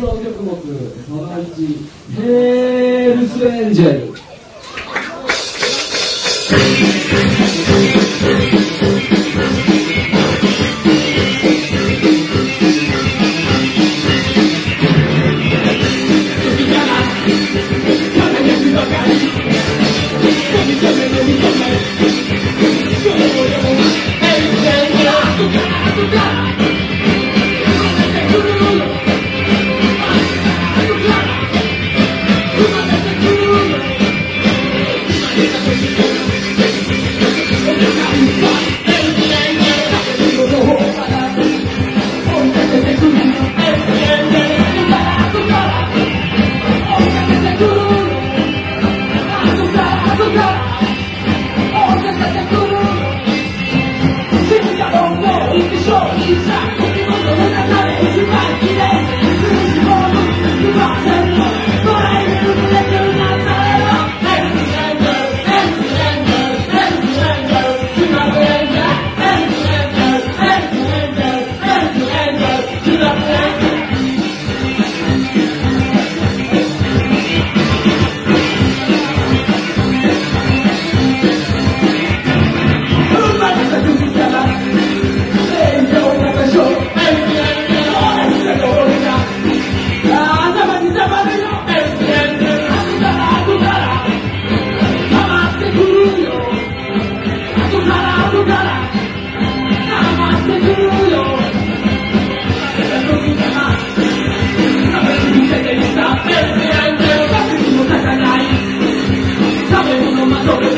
奏曲目その1ヘールスエンジェル。No.